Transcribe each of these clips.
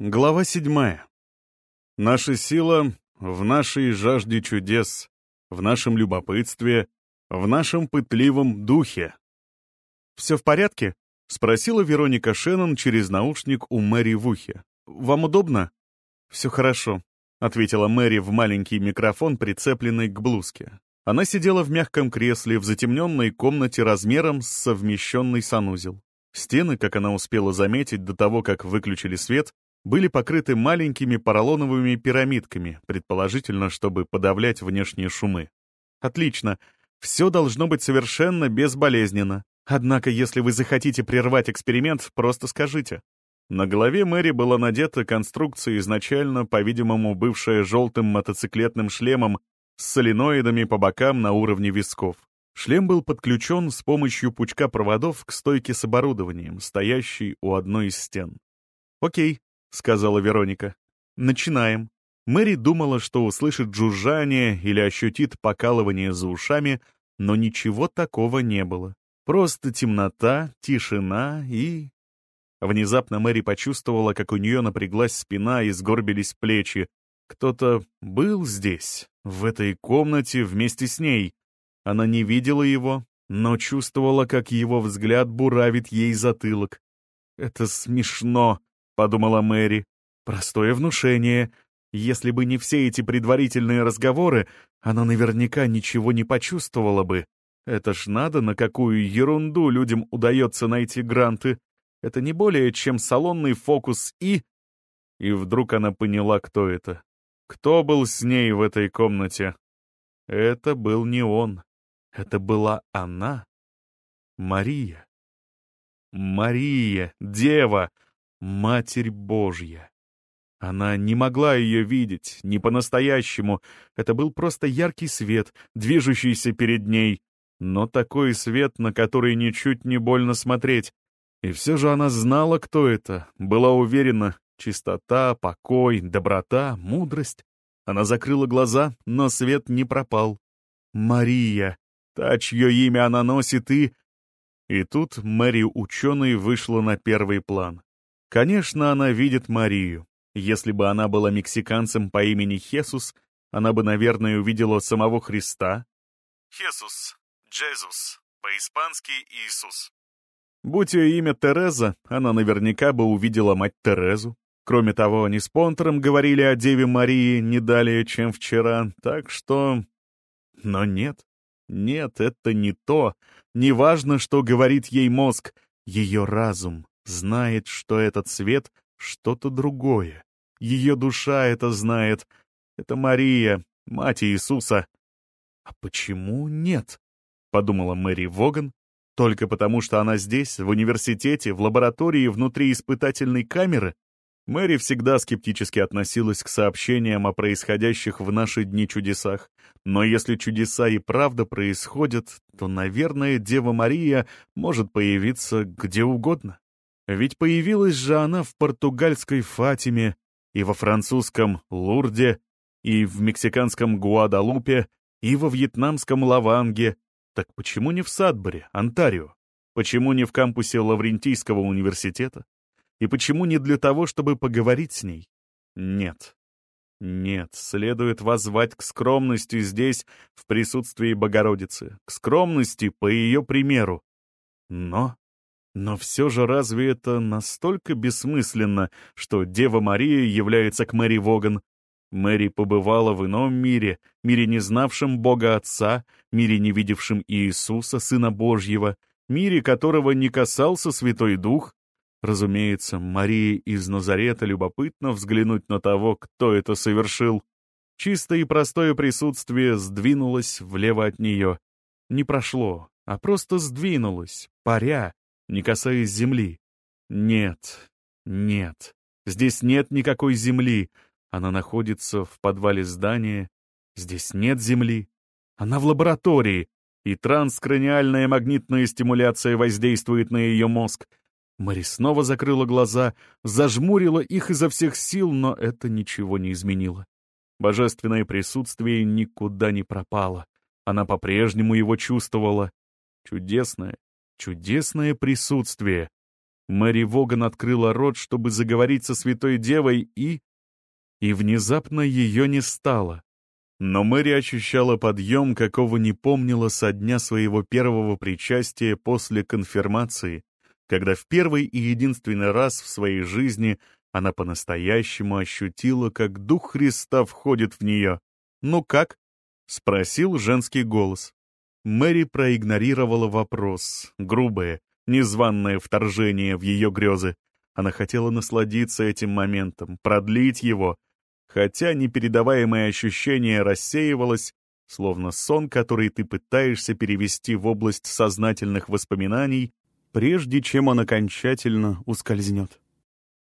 Глава седьмая. Наша сила в нашей жажде чудес, в нашем любопытстве, в нашем пытливом духе. «Все в порядке?» — спросила Вероника Шеннон через наушник у Мэри в ухе. «Вам удобно?» «Все хорошо», — ответила Мэри в маленький микрофон, прицепленный к блузке. Она сидела в мягком кресле в затемненной комнате размером с совмещенный санузел. Стены, как она успела заметить до того, как выключили свет, были покрыты маленькими поролоновыми пирамидками, предположительно, чтобы подавлять внешние шумы. Отлично. Все должно быть совершенно безболезненно. Однако, если вы захотите прервать эксперимент, просто скажите. На голове Мэри была надета конструкция, изначально, по-видимому, бывшая желтым мотоциклетным шлемом с соленоидами по бокам на уровне висков. Шлем был подключен с помощью пучка проводов к стойке с оборудованием, стоящей у одной из стен. «Окей», — сказала Вероника. «Начинаем». Мэри думала, что услышит жужжание или ощутит покалывание за ушами, но ничего такого не было. Просто темнота, тишина и... Внезапно Мэри почувствовала, как у нее напряглась спина и сгорбились плечи. Кто-то был здесь, в этой комнате, вместе с ней. Она не видела его, но чувствовала, как его взгляд буравит ей затылок. «Это смешно», подумала Мэри. Простое внушение. Если бы не все эти предварительные разговоры, она наверняка ничего не почувствовала бы. Это ж надо, на какую ерунду людям удается найти гранты. Это не более чем салонный фокус и... И вдруг она поняла, кто это. Кто был с ней в этой комнате? Это был не он. Это была она. Мария. Мария, дева, Матерь Божья. Она не могла ее видеть, не по-настоящему. Это был просто яркий свет, движущийся перед ней. Но такой свет, на который ничуть не больно смотреть. И все же она знала, кто это, была уверена. Чистота, покой, доброта, мудрость. Она закрыла глаза, но свет не пропал. Мария, та, чье имя она носит, и... И тут Мэри ученый вышла на первый план. Конечно, она видит Марию. Если бы она была мексиканцем по имени Хесус, она бы, наверное, увидела самого Христа. Хесус, Джезус, по-испански Иисус. Будь ее имя Тереза, она наверняка бы увидела мать Терезу. Кроме того, они с Понтером говорили о Деве Марии не далее, чем вчера, так что... Но нет, нет, это не то. Неважно, что говорит ей мозг, ее разум, знает, что этот свет — что-то другое. Ее душа это знает. Это Мария, мать Иисуса. «А почему нет?» — подумала Мэри Воган. «Только потому, что она здесь, в университете, в лаборатории, внутри испытательной камеры?» Мэри всегда скептически относилась к сообщениям о происходящих в наши дни чудесах. Но если чудеса и правда происходят, то, наверное, Дева Мария может появиться где угодно. Ведь появилась же она в португальской Фатиме, и во французском Лурде, и в мексиканском Гуадалупе, и во вьетнамском Лаванге. Так почему не в Садборе, Онтарио? Почему не в кампусе Лаврентийского университета? И почему не для того, чтобы поговорить с ней? Нет. Нет, следует воззвать к скромности здесь, в присутствии Богородицы, к скромности по ее примеру. Но но все же разве это настолько бессмысленно, что Дева Мария является к Мэри Воган? Мэри побывала в ином мире, мире не знавшем Бога Отца, мире не видевшем Иисуса, Сына Божьего, мире которого не касался Святой Дух. Разумеется, Марии из Назарета любопытно взглянуть на того, кто это совершил. Чистое и простое присутствие сдвинулось влево от нее. Не прошло, а просто сдвинулось, паря, не касаясь земли. Нет, нет, здесь нет никакой земли. Она находится в подвале здания. Здесь нет земли. Она в лаборатории, и транскраниальная магнитная стимуляция воздействует на ее мозг. Мэри снова закрыла глаза, зажмурила их изо всех сил, но это ничего не изменило. Божественное присутствие никуда не пропало. Она по-прежнему его чувствовала. Чудесное, Чудесное присутствие. Мэри Воган открыла рот, чтобы заговорить со святой девой, и... И внезапно ее не стало. Но Мэри ощущала подъем, какого не помнила со дня своего первого причастия после конфирмации, когда в первый и единственный раз в своей жизни она по-настоящему ощутила, как Дух Христа входит в нее. «Ну как?» — спросил женский голос. Мэри проигнорировала вопрос, грубое, незваное вторжение в ее грезы. Она хотела насладиться этим моментом, продлить его, хотя непередаваемое ощущение рассеивалось, словно сон, который ты пытаешься перевести в область сознательных воспоминаний, прежде чем он окончательно ускользнет.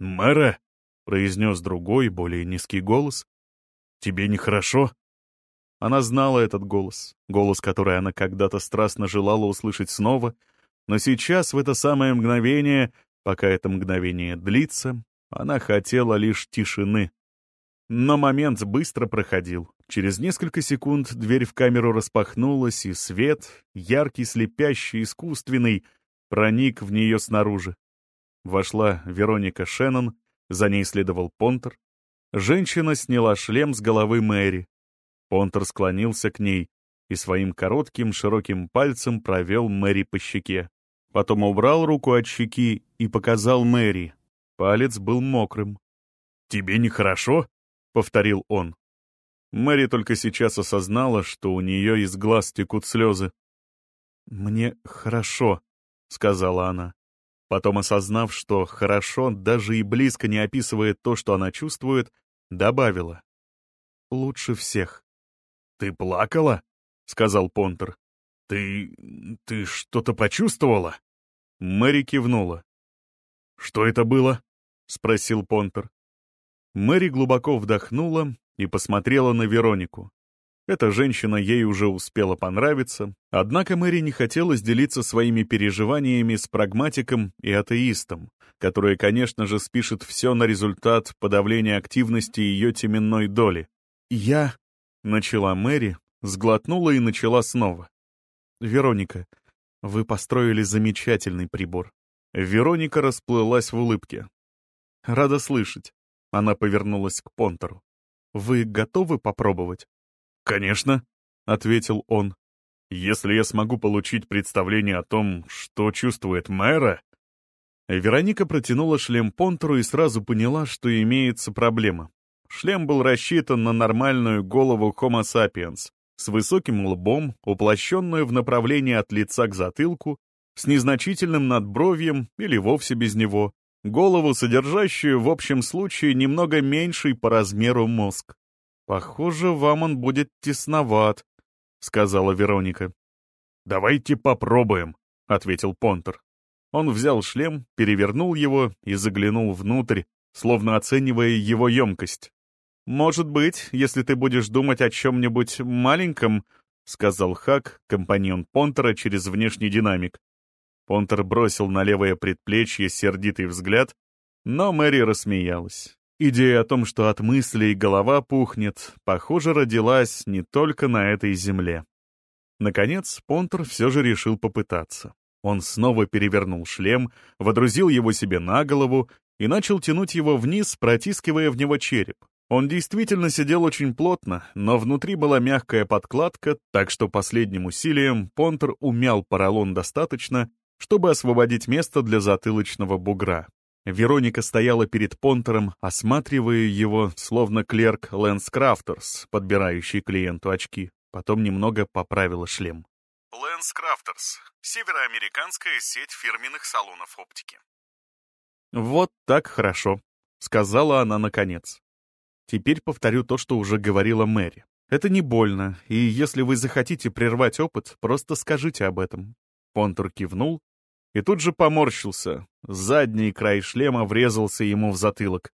«Мэра!» — произнес другой, более низкий голос. «Тебе нехорошо?» Она знала этот голос, голос, который она когда-то страстно желала услышать снова, но сейчас, в это самое мгновение, пока это мгновение длится, она хотела лишь тишины. Но момент быстро проходил. Через несколько секунд дверь в камеру распахнулась, и свет, яркий, слепящий, искусственный, проник в нее снаружи. Вошла Вероника Шеннон, за ней следовал Понтер. Женщина сняла шлем с головы Мэри. Понтер склонился к ней и своим коротким широким пальцем провел Мэри по щеке. Потом убрал руку от щеки и показал Мэри. Палец был мокрым. «Тебе нехорошо?» — повторил он. Мэри только сейчас осознала, что у нее из глаз текут слезы. «Мне хорошо», — сказала она. Потом, осознав, что «хорошо» даже и близко не описывает то, что она чувствует, добавила. «Лучше всех». «Ты плакала?» — сказал Понтер. «Ты... ты что-то почувствовала?» Мэри кивнула. «Что это было?» — спросил Понтер. Мэри глубоко вдохнула и посмотрела на Веронику. Эта женщина ей уже успела понравиться, однако Мэри не хотелось делиться своими переживаниями с прагматиком и атеистом, который, конечно же, спишет все на результат подавления активности ее теменной доли. «Я...» — начала Мэри, сглотнула и начала снова. «Вероника, вы построили замечательный прибор». Вероника расплылась в улыбке. «Рада слышать. Она повернулась к Понтеру. «Вы готовы попробовать?» «Конечно», — ответил он. «Если я смогу получить представление о том, что чувствует мэра...» Вероника протянула шлем Понтеру и сразу поняла, что имеется проблема. Шлем был рассчитан на нормальную голову Homo sapiens, с высоким лбом, уплощенную в направлении от лица к затылку, с незначительным надбровьем или вовсе без него, голову, содержащую в общем случае немного меньший по размеру мозг. «Похоже, вам он будет тесноват», — сказала Вероника. «Давайте попробуем», — ответил Понтер. Он взял шлем, перевернул его и заглянул внутрь, словно оценивая его емкость. «Может быть, если ты будешь думать о чем-нибудь маленьком», — сказал Хак, компаньон Понтера через внешний динамик. Понтер бросил на левое предплечье сердитый взгляд, но Мэри рассмеялась. Идея о том, что от мыслей голова пухнет, похоже, родилась не только на этой земле. Наконец, Понтер все же решил попытаться. Он снова перевернул шлем, водрузил его себе на голову и начал тянуть его вниз, протискивая в него череп. Он действительно сидел очень плотно, но внутри была мягкая подкладка, так что последним усилием Понтер умял поролон достаточно, чтобы освободить место для затылочного бугра. Вероника стояла перед Понтером, осматривая его, словно клерк Лэнс Крафтерс, подбирающий клиенту очки. Потом немного поправила шлем. Лэнс Крафтерс — североамериканская сеть фирменных салонов оптики. «Вот так хорошо», — сказала она наконец. Теперь повторю то, что уже говорила Мэри. Это не больно, и если вы захотите прервать опыт, просто скажите об этом. Понтер кивнул и тут же поморщился. Задний край шлема врезался ему в затылок.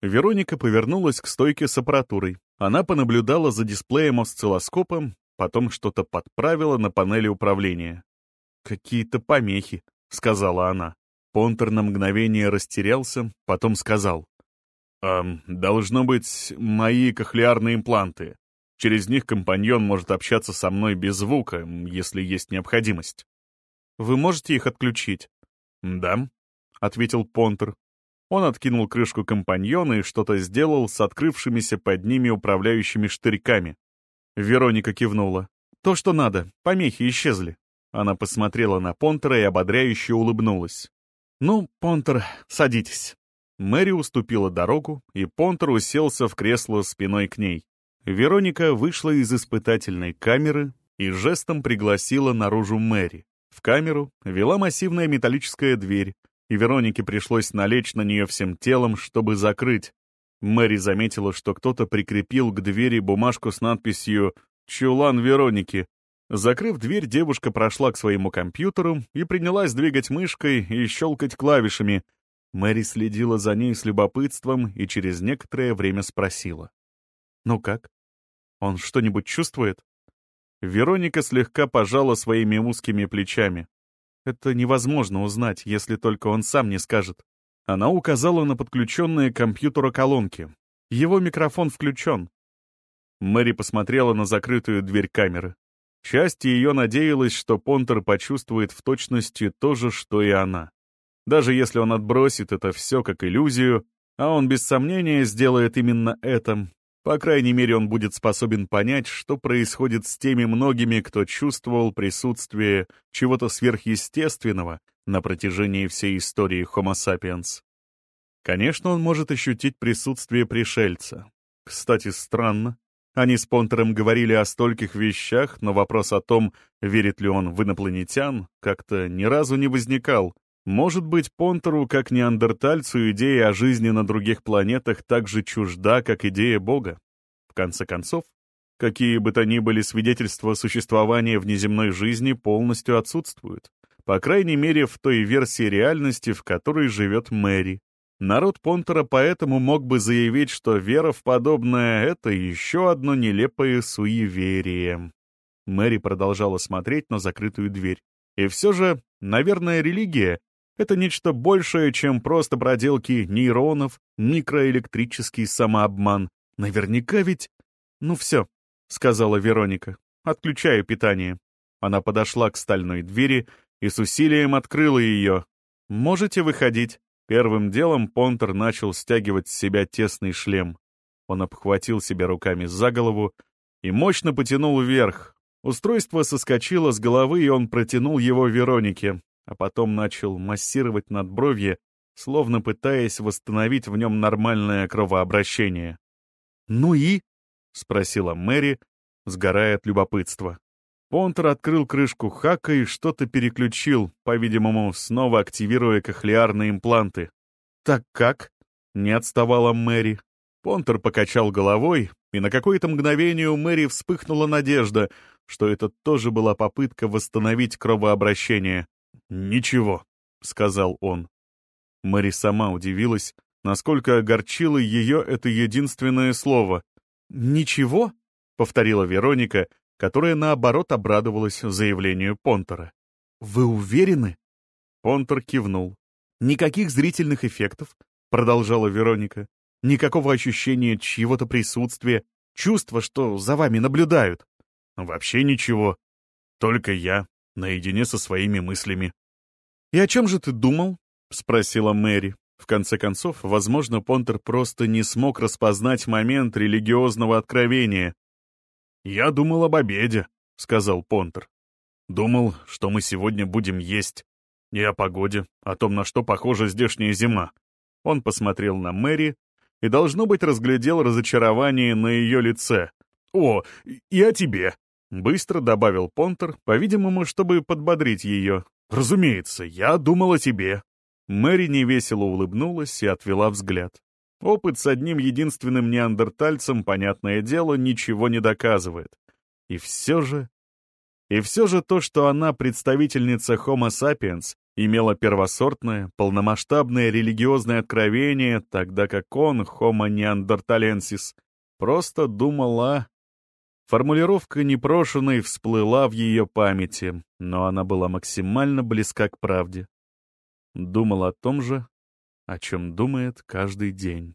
Вероника повернулась к стойке с аппаратурой. Она понаблюдала за дисплеем осциллоскопа, потом что-то подправила на панели управления. «Какие-то помехи», — сказала она. Понтер на мгновение растерялся, потом сказал. «Эм, должно быть, мои кохлеарные импланты. Через них компаньон может общаться со мной без звука, если есть необходимость». Вы можете их отключить?» «Да». ответил Понтер. Он откинул крышку компаньона и что-то сделал с открывшимися под ними управляющими штырьками. Вероника кивнула. «То, что надо. Помехи исчезли». Она посмотрела на Понтера и ободряюще улыбнулась. «Ну, Понтер, садитесь». Мэри уступила дорогу, и Понтер уселся в кресло спиной к ней. Вероника вышла из испытательной камеры и жестом пригласила наружу Мэри. В камеру вела массивная металлическая дверь, и Веронике пришлось налечь на нее всем телом, чтобы закрыть. Мэри заметила, что кто-то прикрепил к двери бумажку с надписью «Чулан Вероники». Закрыв дверь, девушка прошла к своему компьютеру и принялась двигать мышкой и щелкать клавишами. Мэри следила за ней с любопытством и через некоторое время спросила. «Ну как? Он что-нибудь чувствует?» Вероника слегка пожала своими узкими плечами. Это невозможно узнать, если только он сам не скажет. Она указала на подключенные к компьютеру колонки. Его микрофон включен. Мэри посмотрела на закрытую дверь камеры. Часть ее надеялась, что Понтер почувствует в точности то же, что и она. Даже если он отбросит это все как иллюзию, а он без сомнения сделает именно это, по крайней мере, он будет способен понять, что происходит с теми многими, кто чувствовал присутствие чего-то сверхъестественного на протяжении всей истории Homo sapiens. Конечно, он может ощутить присутствие пришельца. Кстати, странно. Они с Понтером говорили о стольких вещах, но вопрос о том, верит ли он в инопланетян, как-то ни разу не возникал. Может быть, Понтеру, как неандертальцу, идея о жизни на других планетах так же чужда, как идея Бога. В конце концов, какие бы то ни были свидетельства существования внеземной жизни полностью отсутствуют. По крайней мере, в той версии реальности, в которой живет Мэри. Народ Понтера поэтому мог бы заявить, что вера в подобное — это еще одно нелепое суеверие. Мэри продолжала смотреть на закрытую дверь. И все же, наверное, религия это нечто большее, чем просто проделки нейронов, микроэлектрический самообман. Наверняка ведь... Ну все, сказала Вероника. Отключаю питание. Она подошла к стальной двери и с усилием открыла ее. Можете выходить. Первым делом Понтер начал стягивать с себя тесный шлем. Он обхватил себя руками за голову и мощно потянул вверх. Устройство соскочило с головы, и он протянул его Веронике а потом начал массировать надбровье, словно пытаясь восстановить в нем нормальное кровообращение. «Ну и?» — спросила Мэри, сгорая от любопытства. Понтер открыл крышку хака и что-то переключил, по-видимому, снова активируя кохлеарные импланты. «Так как?» — не отставала Мэри. Понтер покачал головой, и на какое-то мгновение у Мэри вспыхнула надежда, что это тоже была попытка восстановить кровообращение. «Ничего», — сказал он. Мэри сама удивилась, насколько огорчило ее это единственное слово. «Ничего?» — повторила Вероника, которая, наоборот, обрадовалась заявлению Понтера. «Вы уверены?» Понтер кивнул. «Никаких зрительных эффектов», — продолжала Вероника. «Никакого ощущения чьего-то присутствия, чувства, что за вами наблюдают». «Вообще ничего. Только я, наедине со своими мыслями». «И о чем же ты думал?» — спросила Мэри. В конце концов, возможно, Понтер просто не смог распознать момент религиозного откровения. «Я думал об обеде», — сказал Понтер. «Думал, что мы сегодня будем есть. И о погоде, о том, на что похожа здешняя зима». Он посмотрел на Мэри и, должно быть, разглядел разочарование на ее лице. «О, и о тебе», — быстро добавил Понтер, по-видимому, чтобы подбодрить ее. «Разумеется, я думал о тебе». Мэри невесело улыбнулась и отвела взгляд. Опыт с одним единственным неандертальцем, понятное дело, ничего не доказывает. И все же... И все же то, что она представительница Homo sapiens, имела первосортное, полномасштабное религиозное откровение, тогда как он, Homo neanderthalensis, просто думала Формулировка непрошенной всплыла в ее памяти, но она была максимально близка к правде. Думал о том же, о чем думает каждый день.